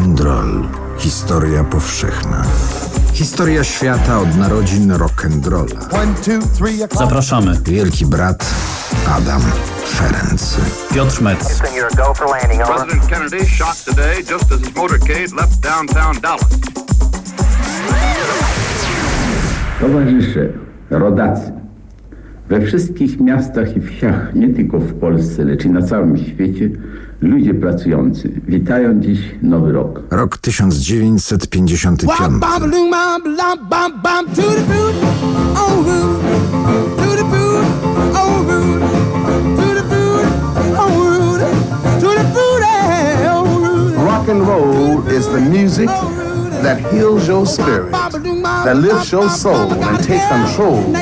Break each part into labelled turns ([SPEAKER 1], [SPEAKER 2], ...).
[SPEAKER 1] and roll. Historia powszechna. Historia świata od narodzin rock'n'rolla.
[SPEAKER 2] Zapraszamy.
[SPEAKER 1] Wielki brat Adam Ferenc.
[SPEAKER 2] Piotr Metz.
[SPEAKER 3] President Kennedy shot today just as his motorcade left downtown Dallas.
[SPEAKER 4] Towarzysze, rodacy, we wszystkich miastach i wsiach, nie tylko w Polsce, lecz i na całym świecie, ludzie pracujący witają dziś nowy rok.
[SPEAKER 1] Rok 1955.
[SPEAKER 5] Rock and roll is the music that heals your spirit, that lifts your soul and take control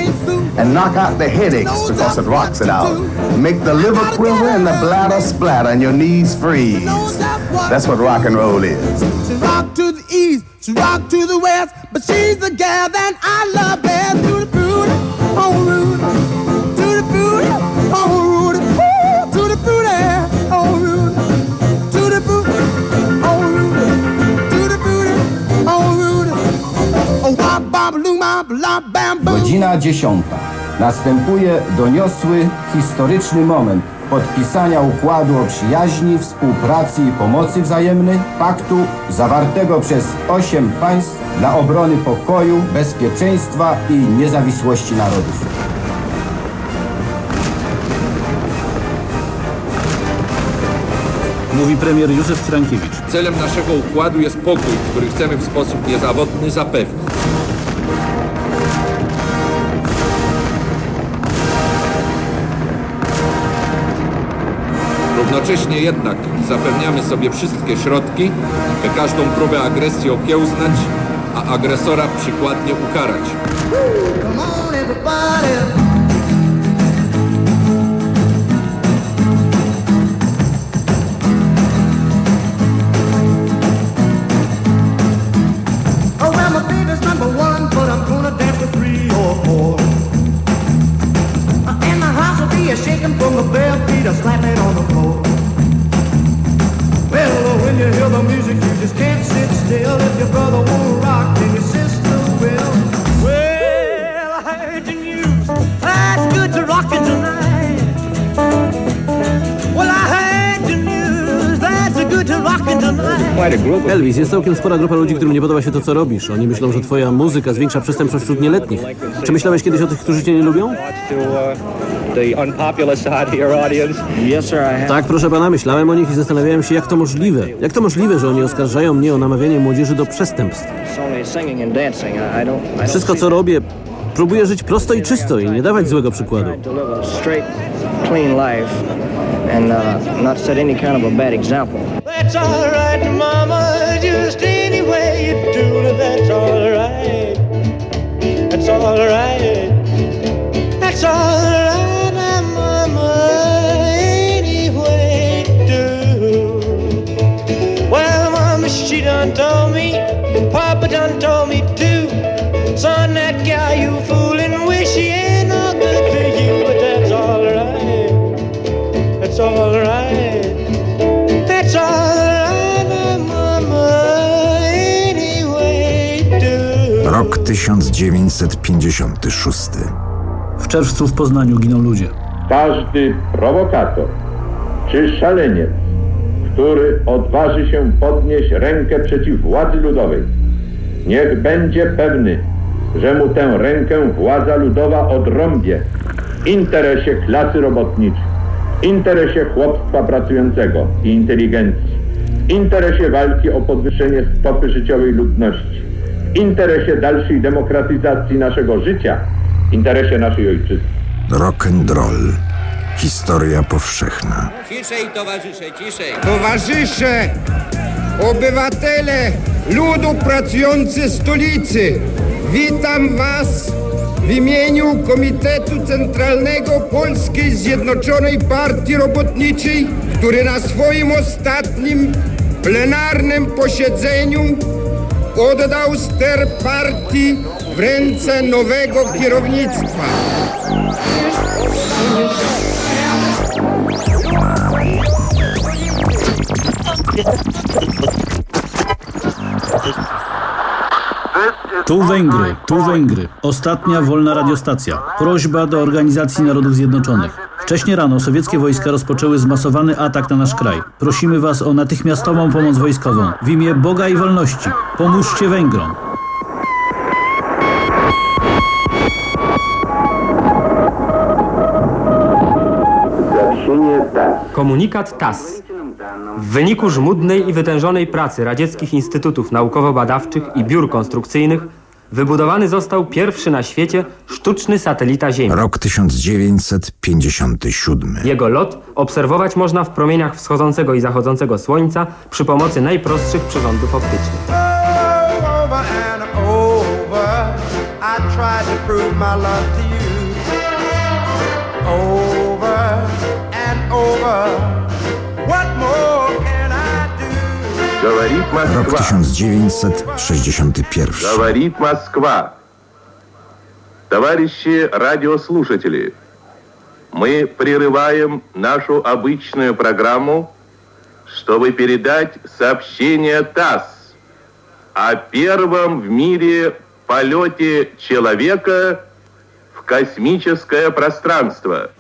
[SPEAKER 5] and knock out the headaches because it rocks it out. Make the liver quiver and the bladder splatter and your knees freeze. That's what rock and roll is.
[SPEAKER 6] She rock to the east, she rock to the west, but she's the gal that I love best. To the booty, on route,
[SPEAKER 7] Godzina dziesiąta. Następuje doniosły, historyczny moment podpisania układu o przyjaźni, współpracy i pomocy wzajemnej, paktu zawartego przez osiem państw dla obrony pokoju, bezpieczeństwa i niezawisłości narodów.
[SPEAKER 2] Mówi premier Józef Cyrankiewicz.
[SPEAKER 8] Celem naszego układu jest pokój, który chcemy w sposób niezawodny zapewnić. Równocześnie jednak zapewniamy sobie wszystkie środki, by każdą próbę agresji okiełznać, a agresora przykładnie ukarać.
[SPEAKER 9] Elvis, jest całkiem spora grupa ludzi, którym nie podoba się to, co robisz. Oni myślą, że twoja muzyka zwiększa przestępczość wśród nieletnich. Czy myślałeś kiedyś o tych, którzy cię nie lubią? Tak, proszę pana, myślałem o nich i zastanawiałem się, jak to możliwe. Jak to możliwe, że oni oskarżają mnie o namawianie młodzieży do przestępstw? Wszystko, co robię, próbuję żyć prosto i czysto i nie dawać złego przykładu.
[SPEAKER 6] That's all right, Mama. Just
[SPEAKER 1] 1956.
[SPEAKER 2] W czerwcu w Poznaniu giną ludzie.
[SPEAKER 10] Każdy prowokator czy szaleniec, który odważy się podnieść rękę przeciw władzy ludowej, niech będzie pewny, że mu tę rękę władza ludowa odrąbie w interesie klasy robotniczej, w interesie chłopstwa pracującego i inteligencji, w interesie walki o podwyższenie stopy życiowej ludności, interesie dalszej demokratyzacji naszego życia, w interesie naszej ojczyzny.
[SPEAKER 1] Rock and roll. Historia powszechna.
[SPEAKER 8] Ciszej, towarzysze, ciszej!
[SPEAKER 11] Towarzysze, obywatele, ludu pracujący stolicy, witam Was w imieniu Komitetu Centralnego Polskiej Zjednoczonej Partii Robotniczej, który na swoim ostatnim plenarnym posiedzeniu oddał ster partii w ręce nowego kierownictwa.
[SPEAKER 2] Tu Węgry, tu Węgry. Ostatnia wolna radiostacja. Prośba do Organizacji Narodów Zjednoczonych. Wcześniej rano sowieckie wojska rozpoczęły zmasowany atak na nasz kraj. Prosimy Was o natychmiastową pomoc wojskową. W imię Boga i wolności. Pomóżcie Węgrom.
[SPEAKER 12] Komunikat TAS. W wyniku żmudnej i wytężonej pracy radzieckich instytutów naukowo-badawczych i biur konstrukcyjnych wybudowany został pierwszy na świecie sztuczny satelita Ziemi.
[SPEAKER 1] Rok 1957.
[SPEAKER 12] Jego lot obserwować można w promieniach wschodzącego i zachodzącego słońca przy pomocy najprostszych przyrządów optycznych.
[SPEAKER 13] over
[SPEAKER 14] Говорит Москва.
[SPEAKER 1] 1961.
[SPEAKER 14] Говорит Москва. Товарищи радиослушатели, мы прерываем нашу обычную программу, чтобы передать сообщение ТАСС о первом в мире полете человека в космическое пространство.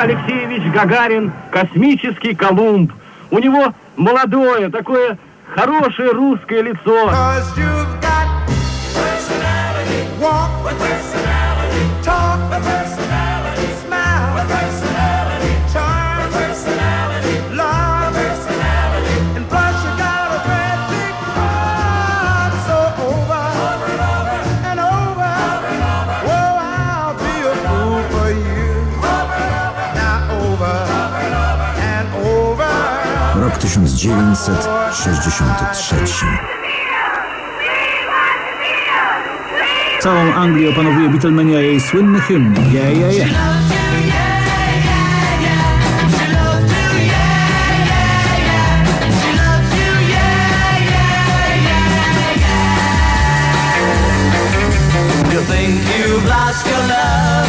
[SPEAKER 15] Алексеевич Гагарин – космический Колумб. У него молодое, такое хорошее русское лицо.
[SPEAKER 13] Talk with.
[SPEAKER 1] 1963.
[SPEAKER 2] Całą Anglię opanowuje Beatlemania jej słynny hymn Yeah, yeah, yeah.
[SPEAKER 13] You think you've lost your love?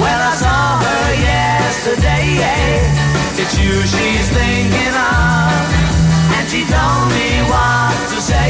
[SPEAKER 13] Well, I saw her yesterday. It's you she's thinking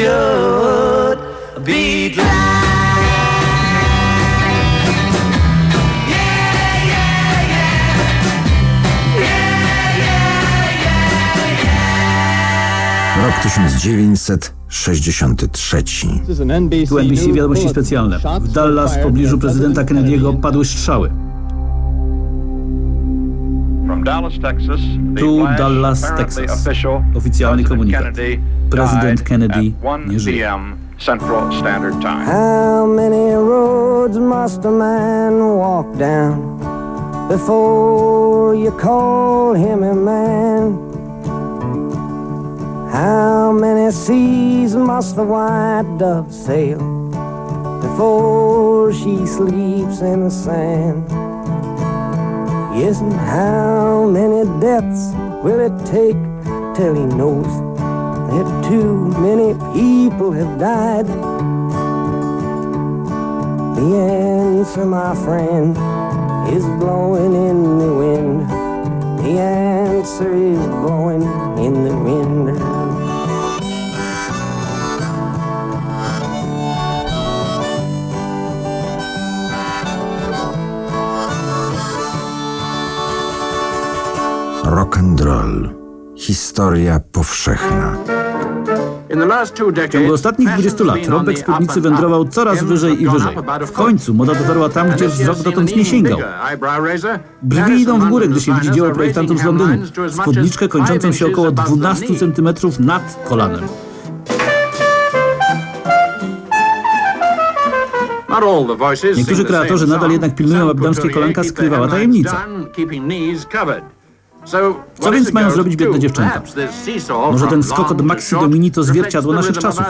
[SPEAKER 13] should be glad.
[SPEAKER 1] Rok 1963.
[SPEAKER 2] Tu NBC Wiadomości Specjalne. W Dallas w pobliżu prezydenta Kennedy'ego padły strzały. Tu Dallas, Texas. Oficjalny komunikat.
[SPEAKER 3] Kennedy
[SPEAKER 2] Prezydent Kennedy
[SPEAKER 3] 1
[SPEAKER 2] nie żyje.
[SPEAKER 3] p.m. Central Standard Time.
[SPEAKER 16] How many roads must a man walk down before you call him a man? How many seas must the white dove sail before she sleeps in the sand. Yes, and how many deaths will it take till he knows that too many people have died? The answer, my friend, is blowing in the wind. The answer is blowing in the wind.
[SPEAKER 1] Historia powszechna.
[SPEAKER 2] W ciągu ostatnich 20 lat rąbek spódnicy wędrował coraz wyżej i wyżej. W końcu moda dotarła tam, gdzie wzrok dotąd nie sięgał. Brwi idą w górę, gdy się widzi dzieło projektantów z Londynu. Spódniczkę kończącą się około 12 cm nad kolanem. Niektórzy kreatorzy nadal jednak pilnują, aby damskie kolanka skrywała tajemnicę. Co więc mają zrobić biedne dziewczęta? Może ten skok od maxi do mini to zwierciadło naszych czasów.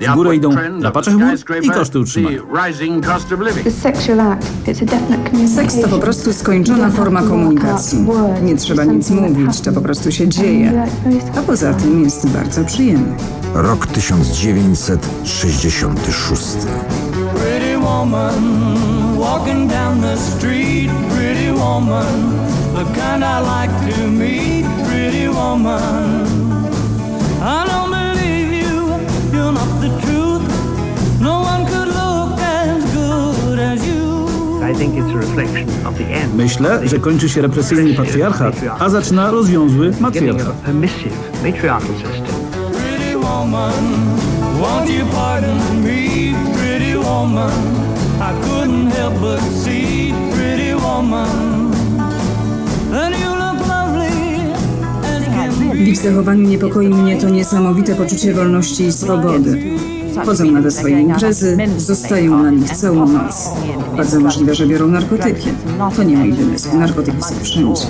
[SPEAKER 2] W górę idą lapacze chmur i koszty utrzymania.
[SPEAKER 17] Seks to po prostu skończona forma komunikacji. Nie trzeba nic mówić, to po prostu się dzieje. A poza tym jest bardzo przyjemny.
[SPEAKER 1] Rok 1966.
[SPEAKER 18] Pretty woman, walking down the street, pretty woman, the kind I like to meet, pretty woman. I don't believe you, you're not the truth. No one could look as good as you.
[SPEAKER 8] I think it's a reflection of the end.
[SPEAKER 2] Myślę, że kończy się represyjny patriarchat, a zaczyna rozwiązły matriarchat.
[SPEAKER 8] Permissive, matriarchal system.
[SPEAKER 18] Pretty woman, won't you pardon me, pretty woman? I couldn't help but see, pretty woman.
[SPEAKER 17] W ich zachowaniu niepokoi mnie to niesamowite poczucie wolności i swobody. Chodzą na te swoje imprezy, zostają na nich całą noc. Bardzo możliwe, że biorą narkotyki. To nie mój wymysł. Narkotyki są wszędzie.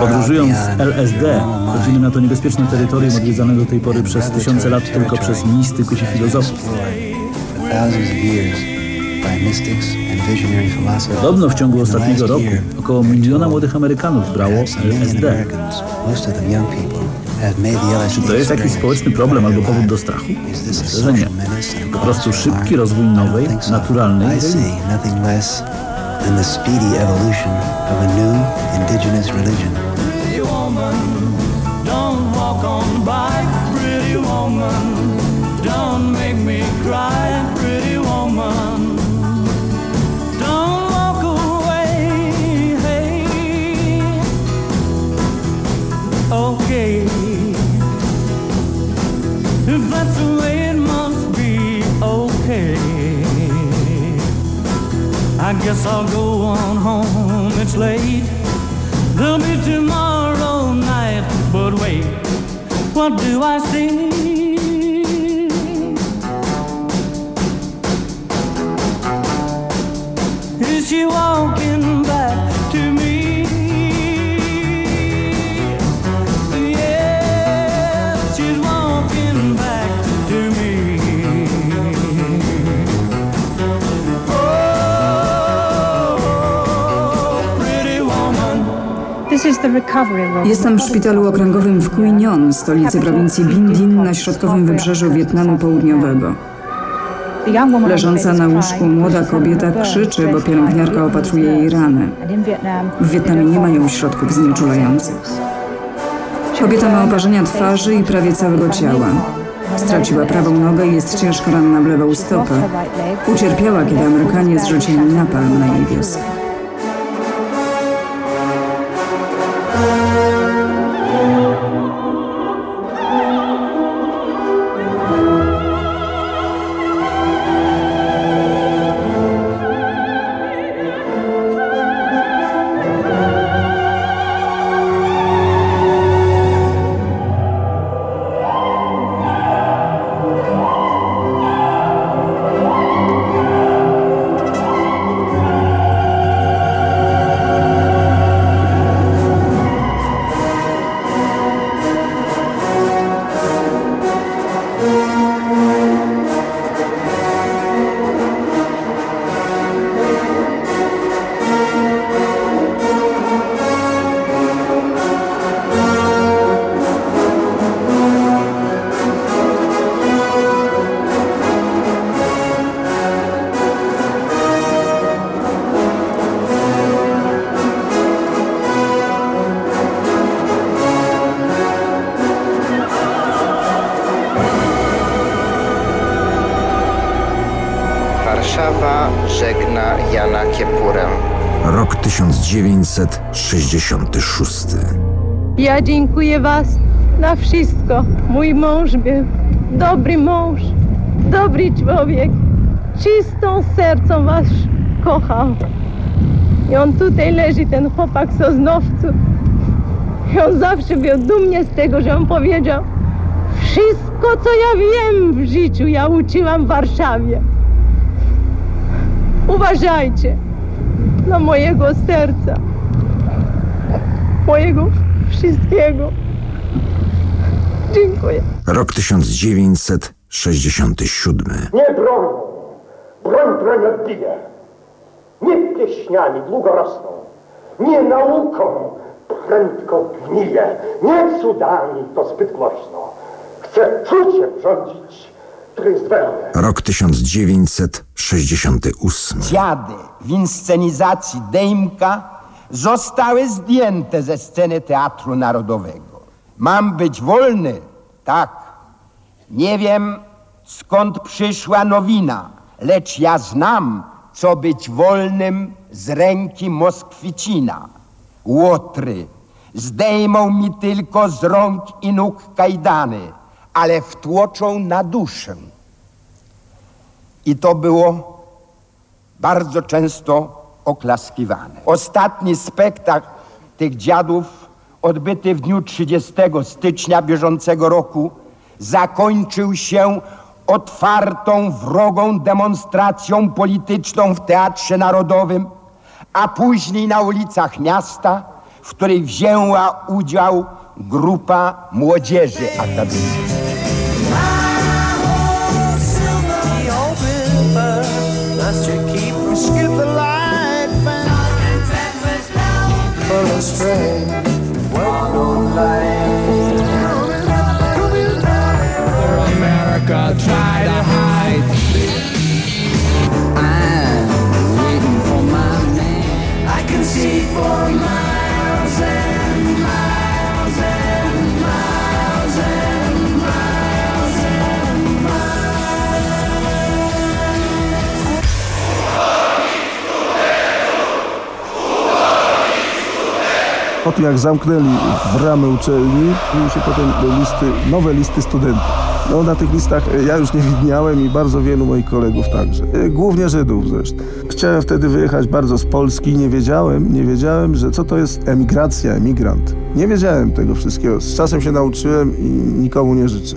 [SPEAKER 2] Podróżując
[SPEAKER 19] beyond
[SPEAKER 2] LSD, chodzimy na to niebezpieczne terytorium odwiedzane do tej pory przez tysiące lat tylko przez mistyków i filozofów. Podobno w ciągu ostatniego roku około miliona młodych Amerykanów brało LSD. Czy to jest jakiś społeczny problem albo powód do strachu? Myślę, że nie. Po prostu szybki rozwój nowej, naturalnej religii.
[SPEAKER 19] Than the speedy evolution of a new indigenous religion.
[SPEAKER 18] Guess I'll go on home, it's late. There'll be tomorrow night, but wait, what do I see?
[SPEAKER 17] Jestem w szpitalu okręgowym w Quy Nhon, stolicy prowincji Binh Dinh na środkowym wybrzeżu Wietnamu Południowego. Leżąca na łóżku młoda kobieta krzyczy, bo pielęgniarka opatruje jej rany. W Wietnamie nie mają środków znieczulających. Kobieta ma oparzenia twarzy i prawie całego ciała. Straciła prawą nogę i jest ciężko ranna w lewą stopę. Ucierpiała, kiedy Amerykanie zrzucili napalm na jej wioskę.
[SPEAKER 1] 1966.
[SPEAKER 20] Ja dziękuję Was za wszystko. Mój mąż był dobry mąż, dobry człowiek. Czystą sercem Was kochał. I on tutaj leży, ten chłopak z Oznowcu. I on zawsze był dumnie z tego, że on powiedział wszystko, co ja wiem w życiu, ja uczyłam w Warszawie. Uważajcie na mojego serca, mojego wszystkiego. Dziękuję.
[SPEAKER 1] Rok 1967.
[SPEAKER 21] Nie bronią, broń broń odbije. Nie pieśniami długo rosną, nie nauką prędko gnije, nie cudami to zbyt głośno. Chce czuciem rządzić, który jest we mnie.
[SPEAKER 1] Rok 1968.
[SPEAKER 22] Dziady w inscenizacji Dejmka zostały zdjęte ze sceny Teatru Narodowego. Mam być wolny? Tak. Nie wiem, skąd przyszła nowina, lecz ja znam, co być wolnym z ręki Moskwicina. Łotry zdejmą mi tylko z rąk i nóg kajdany, ale wtłoczą na duszę. I to było bardzo często oklaskiwane. Ostatni spektakl tych dziadów, odbyty w dniu 30 stycznia bieżącego roku, zakończył się otwartą, wrogą demonstracją polityczną w Teatrze Narodowym, a później na ulicach miasta, w której wzięła udział grupa młodzieży akademickiej.
[SPEAKER 13] America, try to hide. I'm waiting for my man. I can see for miles
[SPEAKER 23] Po tym jak zamknęli bramy uczelni, pojawiły się potem listy, nowe listy studentów. No na tych listach e, ja już nie widniałem i bardzo wielu moich kolegów także. E, Głównie Żydów zresztą. Chciałem wtedy wyjechać bardzo z Polski nie wiedziałem, nie wiedziałem, że co to jest emigracja, emigrant. Nie wiedziałem tego wszystkiego. Z czasem się nauczyłem i nikomu nie życzę.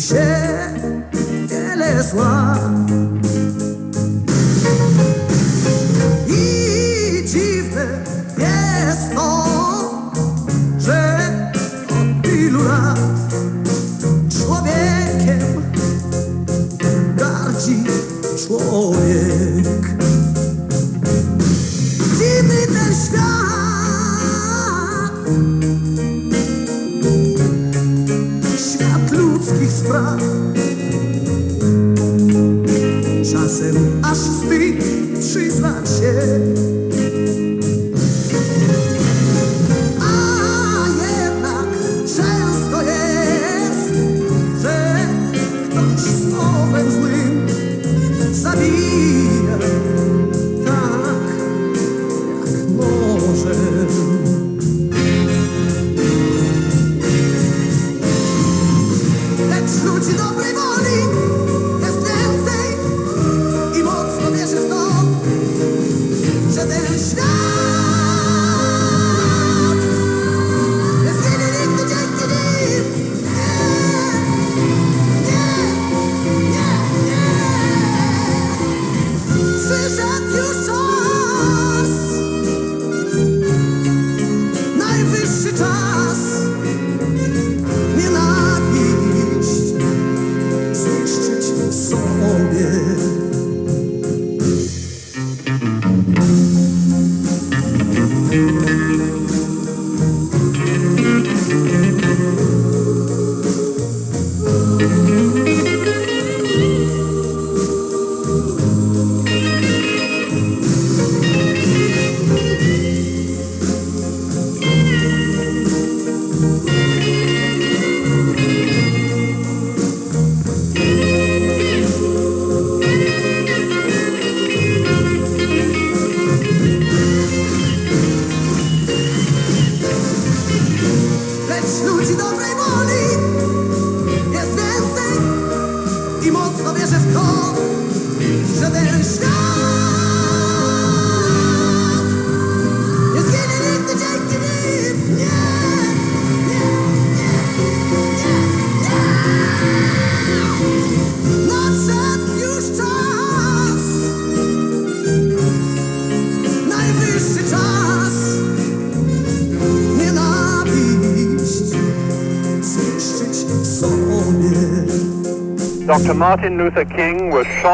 [SPEAKER 13] Mieści się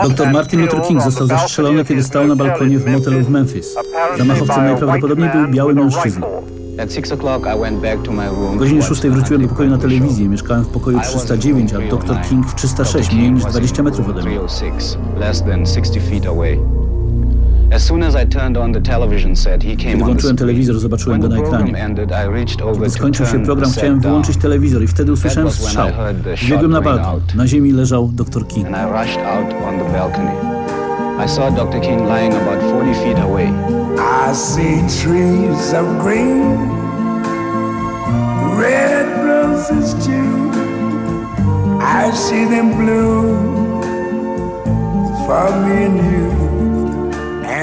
[SPEAKER 3] Dr. Martin Luther King
[SPEAKER 2] został zastrzelony, kiedy stał na balkonie
[SPEAKER 3] in
[SPEAKER 2] w motelu w Memphis. Zamachowcą najprawdopodobniej był biały mężczyzna.
[SPEAKER 24] At 6 o'clock I went back to my room.
[SPEAKER 2] O godzinie 6 wróciłem do pokoju na telewizję. Mieszkałem w pokoju 309, a dr King w 306, mniej niż 20 metrów ode mnie. Kiedy
[SPEAKER 24] on the
[SPEAKER 2] włączyłem telewizor, zobaczyłem go
[SPEAKER 24] When
[SPEAKER 2] na
[SPEAKER 24] the program
[SPEAKER 2] ekranie.
[SPEAKER 24] ended, I reached over
[SPEAKER 2] Kiedy skończył się program,
[SPEAKER 24] the
[SPEAKER 2] chciałem wyłączyć telewizor i wtedy usłyszałem strzał. Biegłem na balkon.
[SPEAKER 24] out.
[SPEAKER 2] Na ziemi leżał dr King.
[SPEAKER 24] and I rushed out on the balcony. I saw Dr. King lying about 40 feet away.
[SPEAKER 25] I see trees of green, red roses too. I see them bloom for me and you.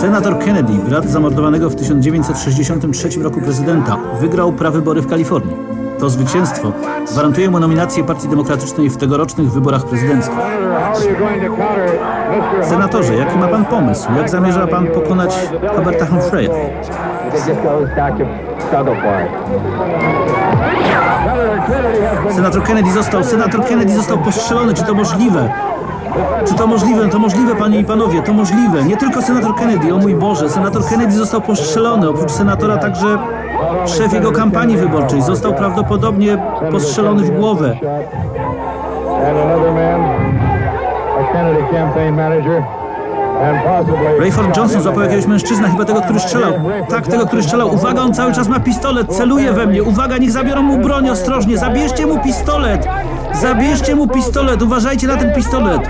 [SPEAKER 2] Senator Kennedy, brat zamordowanego w 1963 roku prezydenta, wygrał prawybory w Kalifornii. To zwycięstwo gwarantuje mu nominację Partii Demokratycznej w tegorocznych wyborach prezydenckich. Senatorze, jaki ma pan pomysł? Jak zamierza pan pokonać Roberta Humphrey'a? Senator Kennedy został, senator Kennedy został postrzelony. Czy to możliwe? Czy to możliwe? To możliwe, panie i panowie, to możliwe. Nie tylko senator Kennedy, o mój Boże, senator Kennedy został postrzelony. Oprócz senatora także szef jego kampanii wyborczej został prawdopodobnie postrzelony w głowę. Rayford Johnson złapał jakiegoś mężczyznę, chyba tego, który strzelał. Tak, tego, który strzelał. Uwaga, on cały czas ma pistolet, celuje we mnie. Uwaga, niech zabiorą mu broń ostrożnie. Zabierzcie mu pistolet. Zabierzcie mu pistolet. Uważajcie na ten pistolet.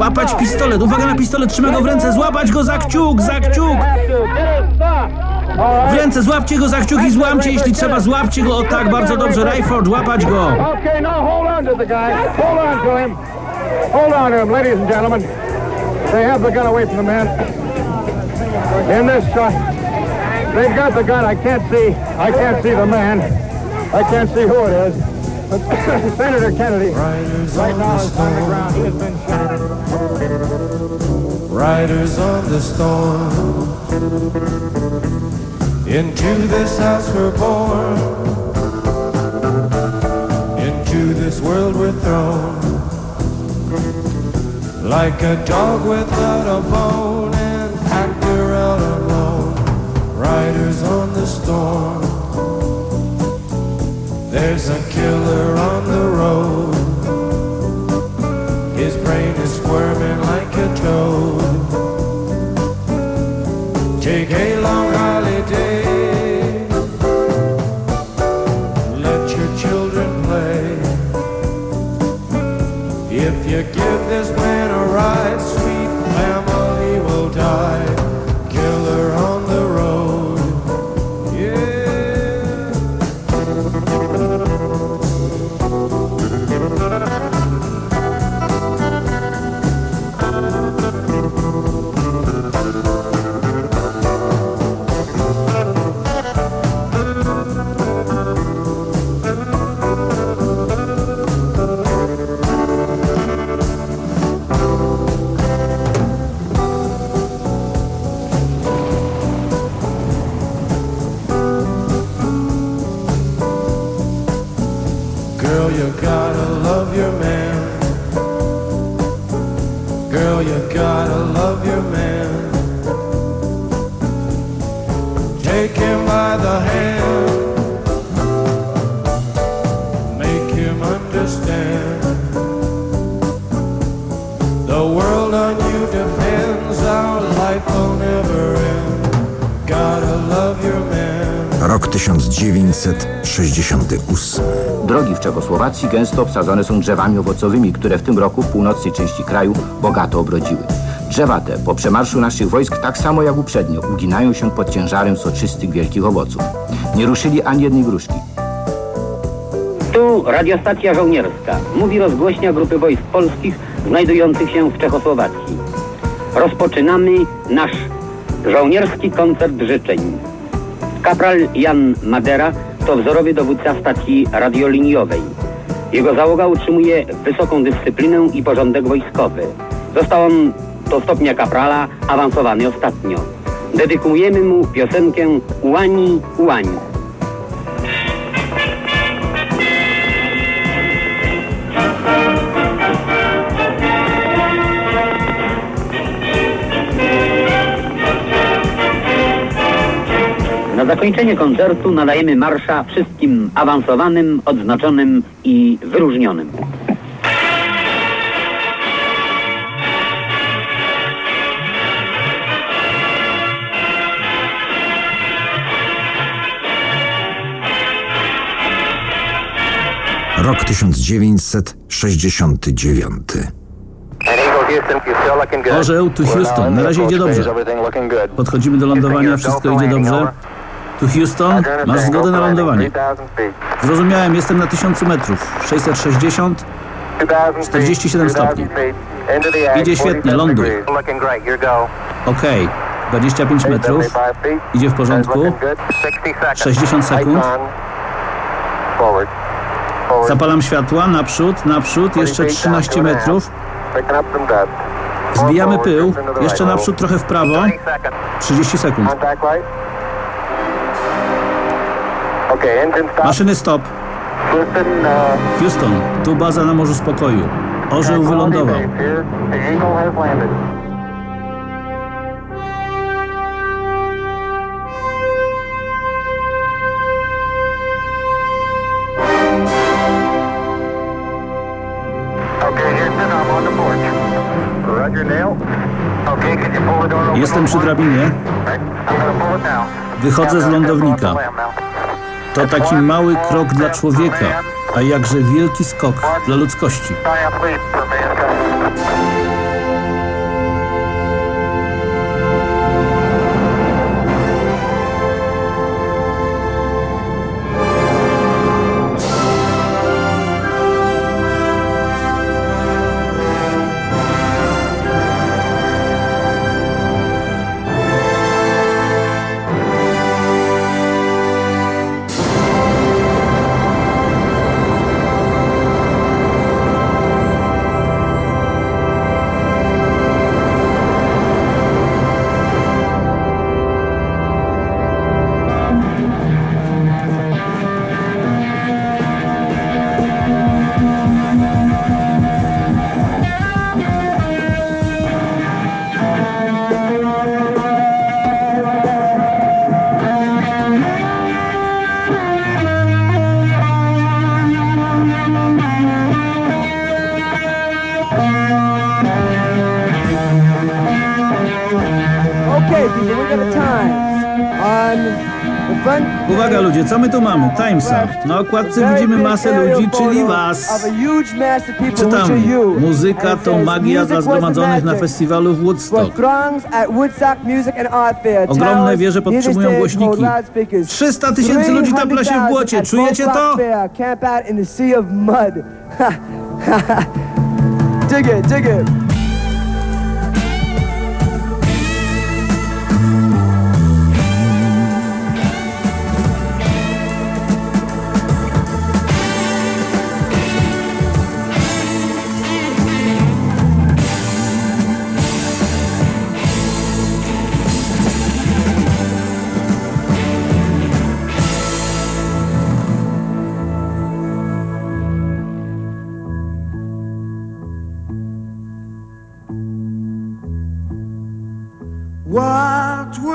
[SPEAKER 2] Łapać pistolet. Uwaga na pistolet. Trzyma go w ręce. Złapać go za kciuk, za kciuk. W ręce, złapcie go za kciuk i złamcie, jeśli trzeba. Złapcie go. O tak, bardzo dobrze. Rayford, łapać go.
[SPEAKER 26] Hold on to him, ladies and gentlemen. They have the gun away from the man. In this shot, they've got the gun. I can't see. I can't see the man. I can't see who it is. Senator Kennedy, right now is on the ground. He has been shot.
[SPEAKER 27] Riders on the storm. Into this house we're born. Into this world we're thrown. Like a dog without a bone, and actor out alone. Riders on the storm. There's a killer on the road. His brain is squirming like a toad. Take a long holiday.
[SPEAKER 28] Czechosłowacji gęsto obsadzone są drzewami owocowymi, które w tym roku w północnej części kraju bogato obrodziły. Drzewa te po przemarszu naszych wojsk tak samo jak uprzednio uginają się pod ciężarem soczystych wielkich owoców. Nie ruszyli ani jednej gruszki.
[SPEAKER 29] Tu radiostacja żołnierska. Mówi rozgłośnia grupy wojsk polskich znajdujących się w Czechosłowacji. Rozpoczynamy nasz żołnierski koncert życzeń. Kapral Jan Madera to wzorowy dowódca stacji radioliniowej. Jego załoga utrzymuje wysoką dyscyplinę i porządek wojskowy. Został on do stopnia kaprala awansowany ostatnio. Dedykujemy mu piosenkę Ułani, Ułani. Na zakończenie koncertu nadajemy marsza wszystkim awansowanym, odznaczonym i wyróżnionym.
[SPEAKER 1] Rok 1969.
[SPEAKER 2] Orzeł, tu Houston. Na razie idzie dobrze. Podchodzimy do lądowania, wszystko idzie dobrze. Tu Houston, masz zgodę na lądowanie. Zrozumiałem, jestem na 1000 metrów. 660, 47 stopni. Idzie świetnie, ląduj. Okej, 25 metrów. Idzie w porządku. 60 sekund. Zapalam światła, naprzód, naprzód, jeszcze 13 metrów. Zbijamy pył, jeszcze naprzód, trochę w prawo. 30 sekund. Maszyny stop. Houston, tu baza na Morzu Spokoju. Orzeł wylądował. Jestem przy drabinie. Wychodzę z lądownika. To taki mały krok dla człowieka, a jakże wielki skok dla ludzkości. Co my tu mamy? Timesa. Na okładce widzimy masę ludzi, czyli was. Czytam. Muzyka to magia dla zgromadzonych na festiwalu w Woodstock. Ogromne wieże podtrzymują głośniki. 300 tysięcy ludzi tapla się w błocie. Czujecie to?
[SPEAKER 30] dig it, dig it.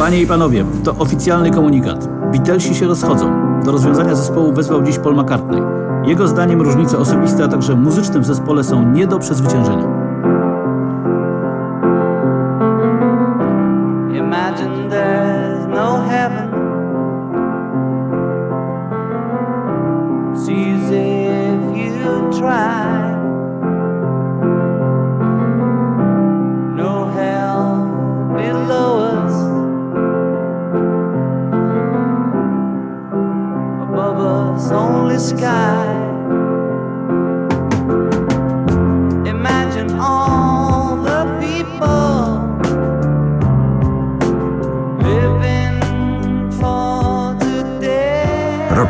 [SPEAKER 2] Panie i panowie, to oficjalny komunikat. Beatlesi się rozchodzą. Do rozwiązania zespołu wezwał dziś Paul McCartney. Jego zdaniem różnice osobiste, a także muzyczne w zespole są nie do przezwyciężenia.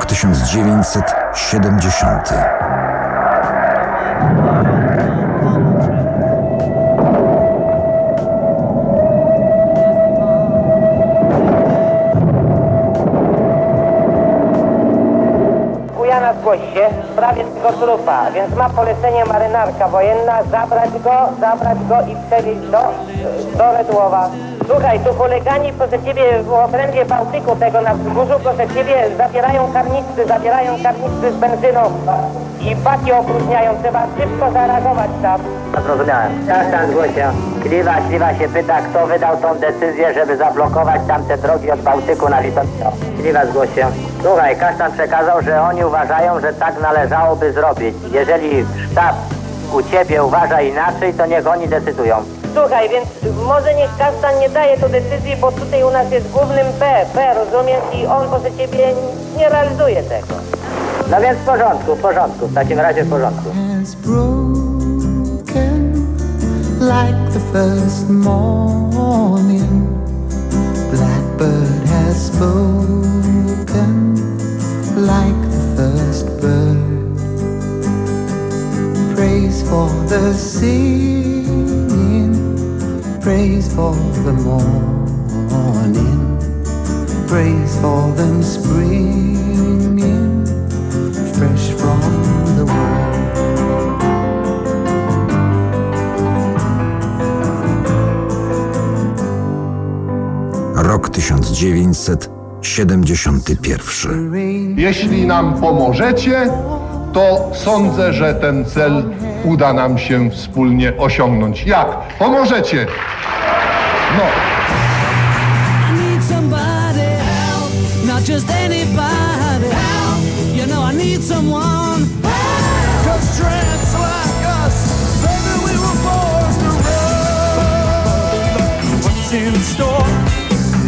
[SPEAKER 1] Rok 1970.
[SPEAKER 31] Kujana zgłoś się sprawie tego trupa, więc ma polecenie marynarka wojenna zabrać go, zabrać go i przewieźć do, do Redłowa. Słuchaj, tu chuligani proszę ciebie w obrębie Bałtyku tego na wzgórzu, proszę ciebie zabierają karnistry, zabierają karnistry z benzyną i baki opróżniają, trzeba szybko zareagować tam.
[SPEAKER 28] Zrozumiałem. Kasztan zgłosia. Śliwa, śliwa się pyta, kto wydał tą decyzję, żeby zablokować tamte drogi od Bałtyku na Litowice. Śliwa zgłosia. Słuchaj, Kasztan przekazał, że oni uważają, że tak należałoby zrobić. Jeżeli sztab u ciebie uważa inaczej, to niech oni decydują.
[SPEAKER 31] Słuchaj, więc może niech Kastan nie daje tu decyzji, bo tutaj u nas jest głównym P, P, rozumiesz? I on proszę ciebie nie realizuje tego.
[SPEAKER 28] No więc w porządku, w porządku. W takim razie w porządku.
[SPEAKER 32] Has broken like the first morning. Blackbird has spoken like the first bird. Praise for the singing, praise for the morning, praise for them springing fresh from the world.
[SPEAKER 1] Rok 1971.
[SPEAKER 30] Jeśli nam pomożecie, to sądzę, że ten cel uda nam się wspólnie osiągnąć. Jak? Pomożecie! No.
[SPEAKER 18] I need somebody help, not just anybody help. You know I need someone help. Cause tramps like us, baby, we were forced to run. What's in store?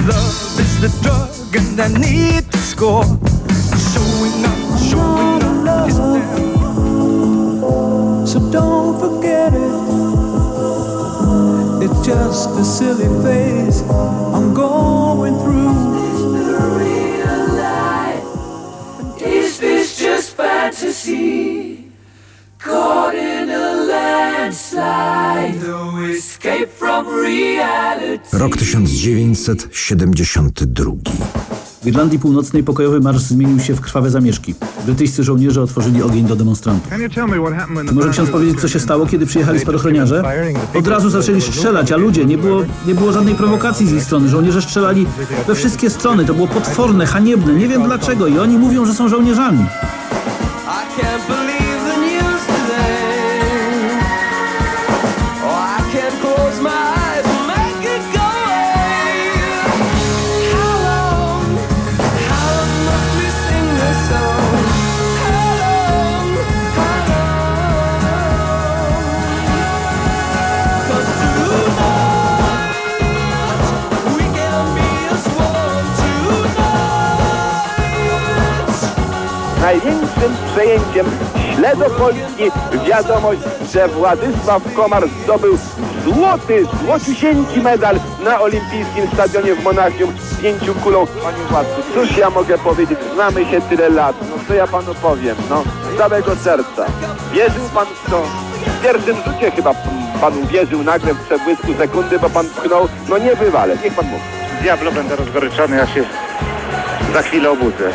[SPEAKER 18] Love is the drug and I need to score. Showing up, showing up.
[SPEAKER 32] So don't forget it. It's just a silly phase I'm going through.
[SPEAKER 18] Is this just fantasy? Caught in a landslide, no escape from reality.
[SPEAKER 1] Rok 1972.
[SPEAKER 2] W Irlandii Północnej pokojowy marsz zmienił się w krwawe zamieszki. Brytyjscy żołnierze otworzyli ogień do demonstrantów. Czy może ksiądz powiedzieć, co się stało, kiedy przyjechali spadochroniarze? Od razu zaczęli strzelać, a ludzie, nie było, nie było żadnej prowokacji z ich strony. Żołnierze strzelali we wszystkie strony. To było potworne, haniebne. Nie wiem dlaczego. I oni mówią, że są żołnierzami.
[SPEAKER 25] Największym przejęciem śledopolski wiadomość, że Władysław Komar zdobył złoty, złociusieńki medal na olimpijskim stadionie w Monachium z pięciu kulą. Panie Władcy, cóż ja mogę powiedzieć? Znamy się tyle lat. No co ja panu powiem? No z całego serca. Wierzył pan w to? W pierwszym rzucie chyba pan uwierzył nagle w przebłysku sekundy, bo pan pchnął. No nie bywale, niech pan mówi.
[SPEAKER 33] Diablo, będę rozgoryczony, ja się za chwilę obudzę.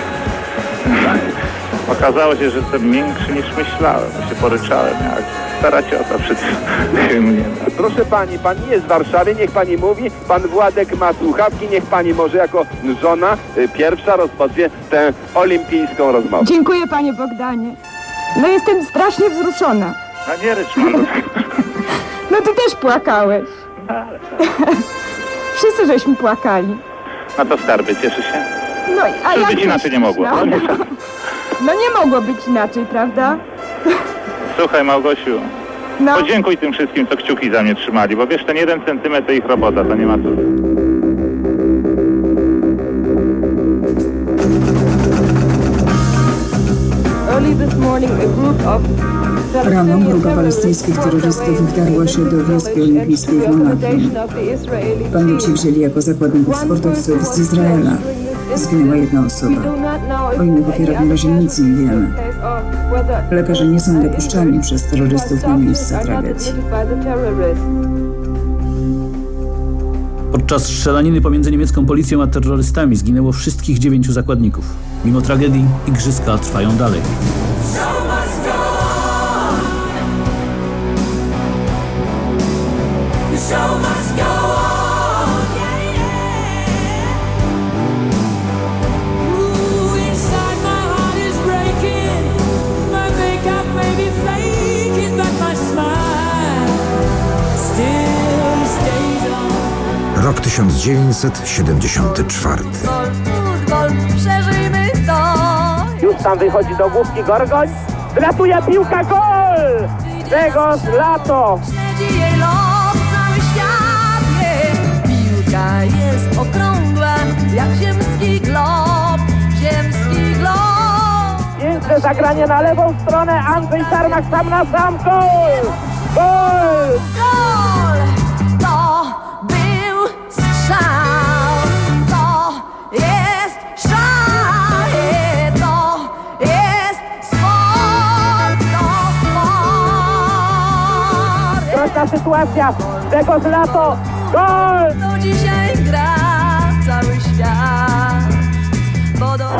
[SPEAKER 33] Okazało się, że jestem miększy niż myślałem. Się poryczałem jak stara ciota przed mnie.
[SPEAKER 25] Proszę pani, pan nie jest w Warszawie, niech pani mówi. Pan Władek ma słuchawki, niech pani może jako żona y, pierwsza rozpocznie tę olimpijską rozmowę.
[SPEAKER 34] Dziękuję panie Bogdanie. No jestem strasznie wzruszona.
[SPEAKER 33] A nie rycz pan.
[SPEAKER 34] No ty też płakałeś. Wszyscy żeśmy płakali.
[SPEAKER 33] No to skarby, cieszy się?
[SPEAKER 34] No a
[SPEAKER 33] Żeby być inaczej nie mogło.
[SPEAKER 34] No, no nie mogło być inaczej, prawda?
[SPEAKER 33] Słuchaj Małgosiu,
[SPEAKER 34] No.
[SPEAKER 33] podziękuj tym wszystkim, co kciuki za mnie trzymali, bo wiesz, ten jeden centymetr to ich robota, to nie ma co.
[SPEAKER 34] Early this morning a group of
[SPEAKER 17] Rano grupa palestyńskich terrorystów wdarła się do wioski olimpijskiej w Monachium. Bandyci wzięli jako zakładników sportowców z Izraela. Zginęła jedna osoba. O innych ofiarach na razie nic nie wiemy. Lekarze nie są dopuszczani przez terrorystów na miejsce tragedii.
[SPEAKER 2] Podczas strzelaniny pomiędzy niemiecką policją a terrorystami zginęło wszystkich dziewięciu zakładników. Mimo tragedii igrzyska trwają dalej.
[SPEAKER 1] Rok 1974.
[SPEAKER 35] Futbol, przeżyjmy to.
[SPEAKER 36] Już tam wychodzi do główki Gorgoń. Wlatuje piłka, gol! Grzegorz Lato.
[SPEAKER 35] Śledzi jej los cały świat wie. Piłka jest okrągła, jak ziemski glob, ziemski glob.
[SPEAKER 36] Piękne zagranie na lewą stronę. Andrzej Czarnak sam na sam. Gol! Gol!
[SPEAKER 35] Gol!
[SPEAKER 36] Groźna sytuacja. Grzegorz Lato. Gol!
[SPEAKER 35] To dzisiaj gra cały świat.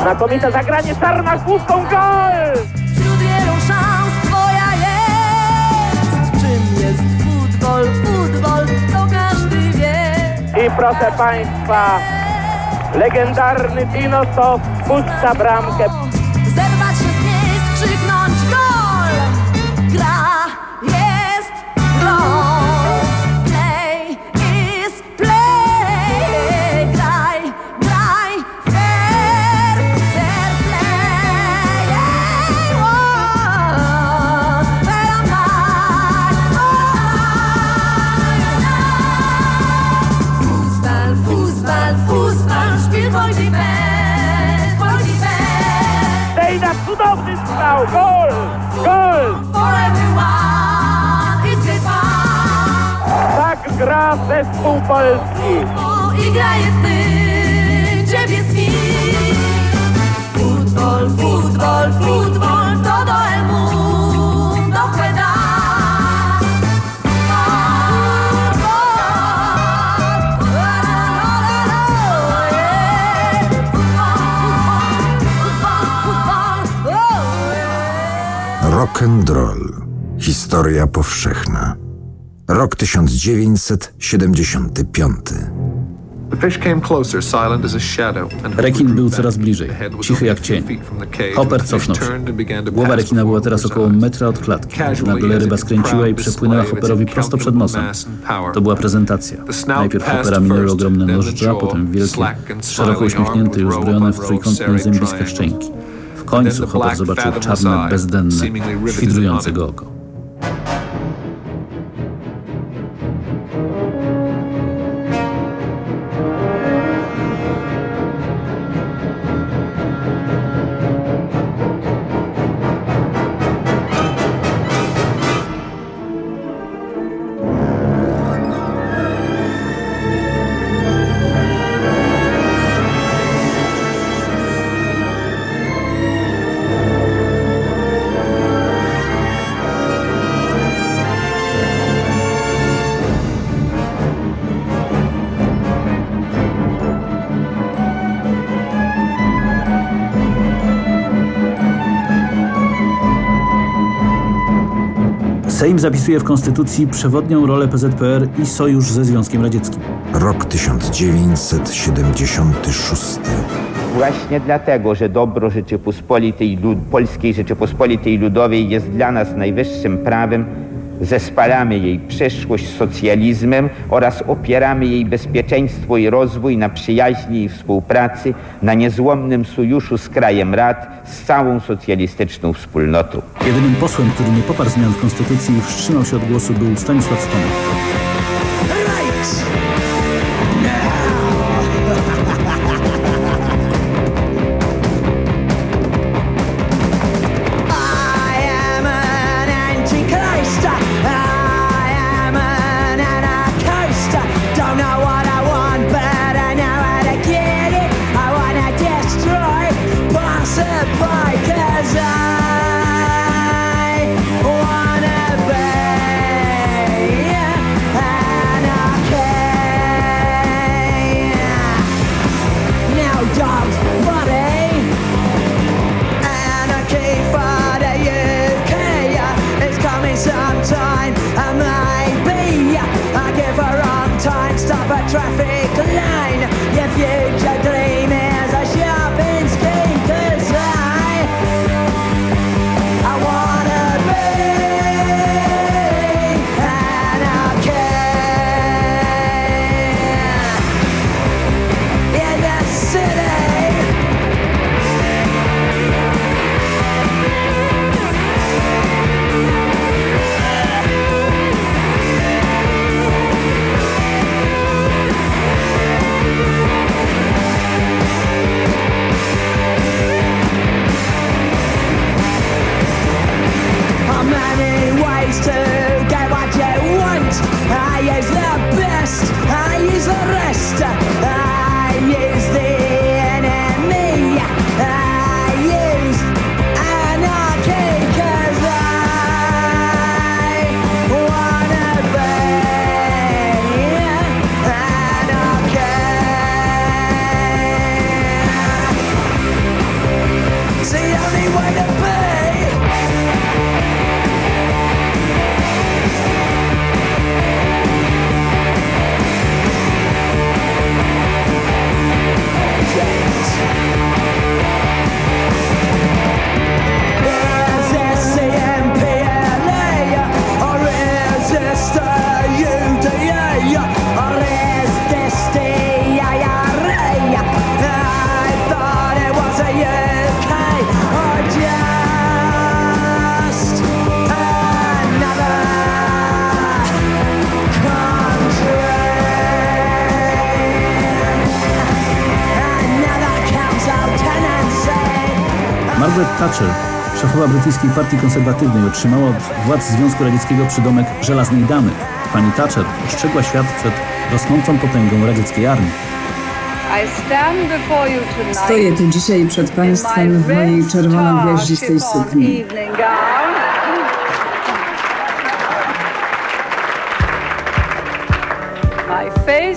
[SPEAKER 36] Znakomite zagranie Czarnak główką. Gol!
[SPEAKER 35] Wśród wielu szans twoja jest. Czym jest futbol? Futbol to każdy wie.
[SPEAKER 36] I proszę Państwa, legendarny Dino to puszcza bramkę. Cudowny strzał. Gol! Gol! Tak gra zespół polski.
[SPEAKER 35] I graje w tym, ciebie. Futbol, futbol, futbol,
[SPEAKER 1] Rock and roll. Historia powszechna. Rok 1975.
[SPEAKER 2] Rekin był coraz bliżej, cichy jak cień. Hopper cofnął się. Głowa rekina była teraz około metra od klatki. Nagle ryba skręciła i przepłynęła Hopperowi prosto przed nosem. To była prezentacja. Najpierw Hoppera minęły ogromne nożdża, potem wielkie, szeroko uśmiechnięte i uzbrojone w trójkątne zębiska szczęki. W końcu Hopper zobaczył czarne, bezdenne, świdrujące go oko.
[SPEAKER 13] Zapisuje w Konstytucji przewodnią rolę PZPR i sojusz ze Związkiem Radzieckim.
[SPEAKER 1] Rok 1976.
[SPEAKER 28] Właśnie dlatego, że dobro Rzeczypospolitej, Polskiej Rzeczypospolitej Ludowej jest dla nas najwyższym prawem, zespalamy jej przeszłość socjalizmem oraz opieramy jej bezpieczeństwo i rozwój na przyjaźni i współpracy, na niezłomnym sojuszu z krajem rad, z całą socjalistyczną wspólnotą.
[SPEAKER 13] Jedynym posłem, który nie poparł zmian w Konstytucji i wstrzymał się od głosu był Stanisław Stonek. Brytyjskiej partii konserwatywnej, otrzymała od władz Związku Radzieckiego przydomek Żelaznej Damy. Pani Thatcher ostrzegła świat przed rosnącą potęgą radzieckiej armii.
[SPEAKER 18] Stoję tu dzisiaj przed Państwem w mojej czerwono-gwiaździstej sukni.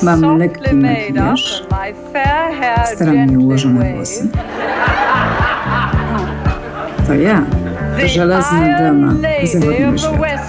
[SPEAKER 18] Mam lekki makijaż, starannie ułożone włosy. To ja, żelazna dama zachodniego świata.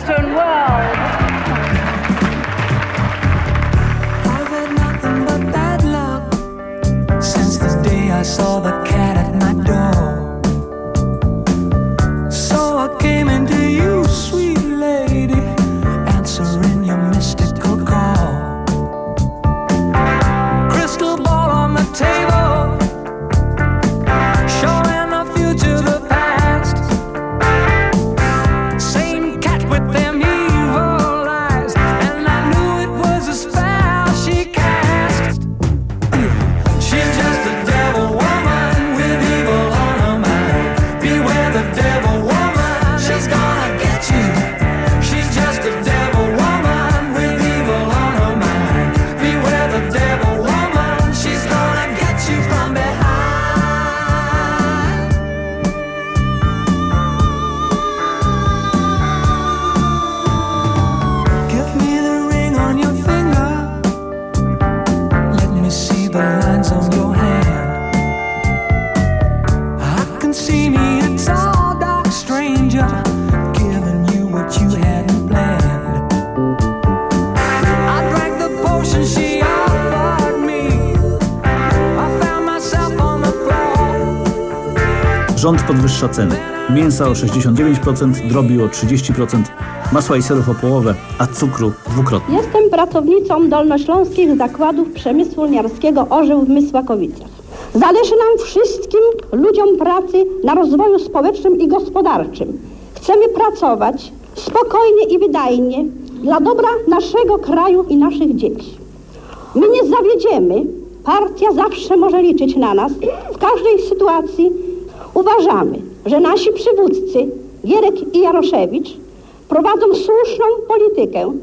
[SPEAKER 2] Ceny. Mięsa o 69%, drobiu o 30%, masła i serów o połowę, a cukru dwukrotnie.
[SPEAKER 37] Jestem pracownicą Dolnośląskich Zakładów Przemysłu Lniarskiego Orzeł w Mysłakowicach. Zależy nam wszystkim ludziom pracy na rozwoju społecznym i gospodarczym. Chcemy pracować spokojnie i wydajnie dla dobra naszego kraju i naszych dzieci. My nie zawiedziemy. Partia zawsze może liczyć na nas w każdej sytuacji. Uważamy, że nasi przywódcy Gierek i Jaroszewicz prowadzą słuszną politykę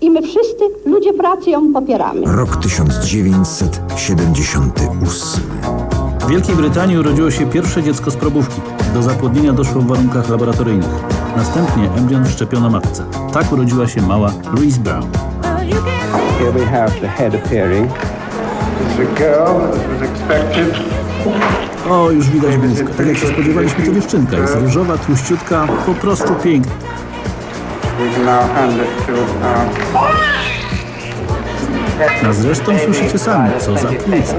[SPEAKER 37] i my wszyscy, ludzie pracy, ją popieramy.
[SPEAKER 1] Rok 1978.
[SPEAKER 2] W Wielkiej Brytanii urodziło się pierwsze dziecko z probówki. Do zapłodnienia doszło w warunkach laboratoryjnych. Następnie embrion wszczepiono matce. Tak urodziła się mała Louise Brown.
[SPEAKER 38] Here we have the head appearing.
[SPEAKER 39] It's a girl, as was expected.
[SPEAKER 2] O, już widać główkę. Tak jak się spodziewaliśmy, to dziewczynka. Jest różowa, tłuściutka, po prostu piękna. A zresztą słyszycie sami, co za płuca.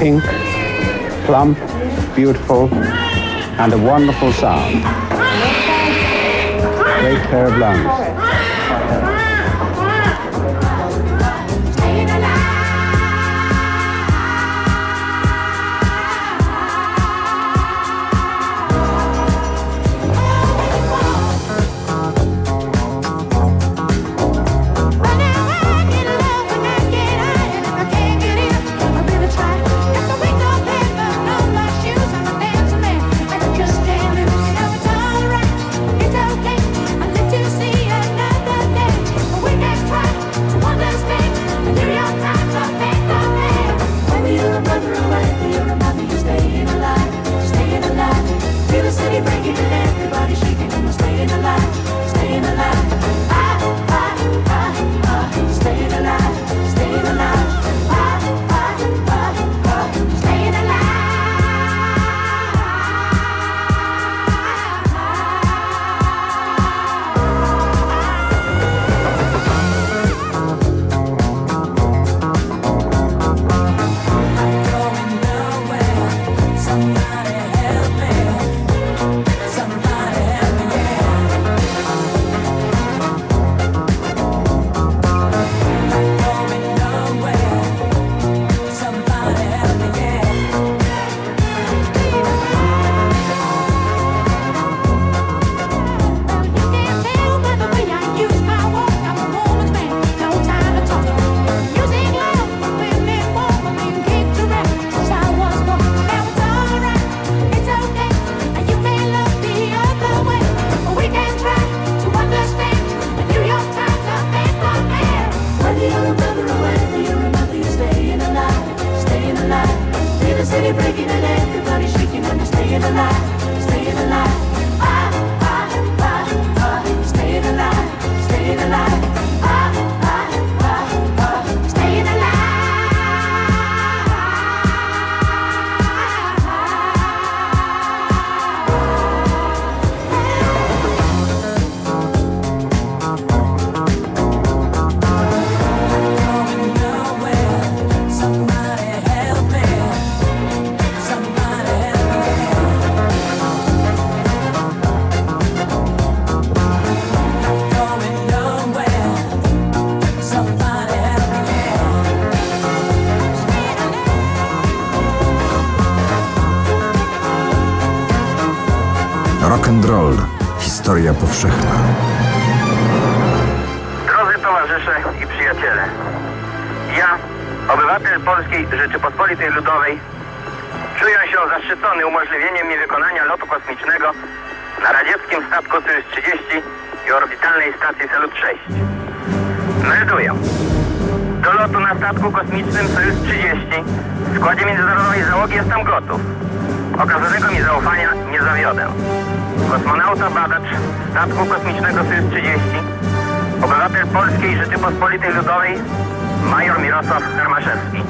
[SPEAKER 38] Pink, plump, beautiful, and a wonderful sound. Great pair of lungs.
[SPEAKER 1] Rock and roll. Historia powszechna.
[SPEAKER 40] Drodzy towarzysze i przyjaciele, ja, obywatel Polskiej Rzeczypospolitej Ludowej, czuję się zaszczycony umożliwieniem mi wykonania lotu kosmicznego na radzieckim statku Soyuz-30 i orbitalnej stacji Salut-6. Melduję. Do lotu na statku kosmicznym Soyuz-30 w składzie międzynarodowej załogi jestem gotów. Okazanego mi zaufania nie zawiodę. Kosmonauta badacz statku kosmicznego Soyuz-30, obywatel Polskiej Rzeczypospolitej Ludowej, major Mirosław Hermaszewski.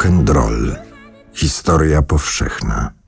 [SPEAKER 1] Rock and roll. Historia powszechna.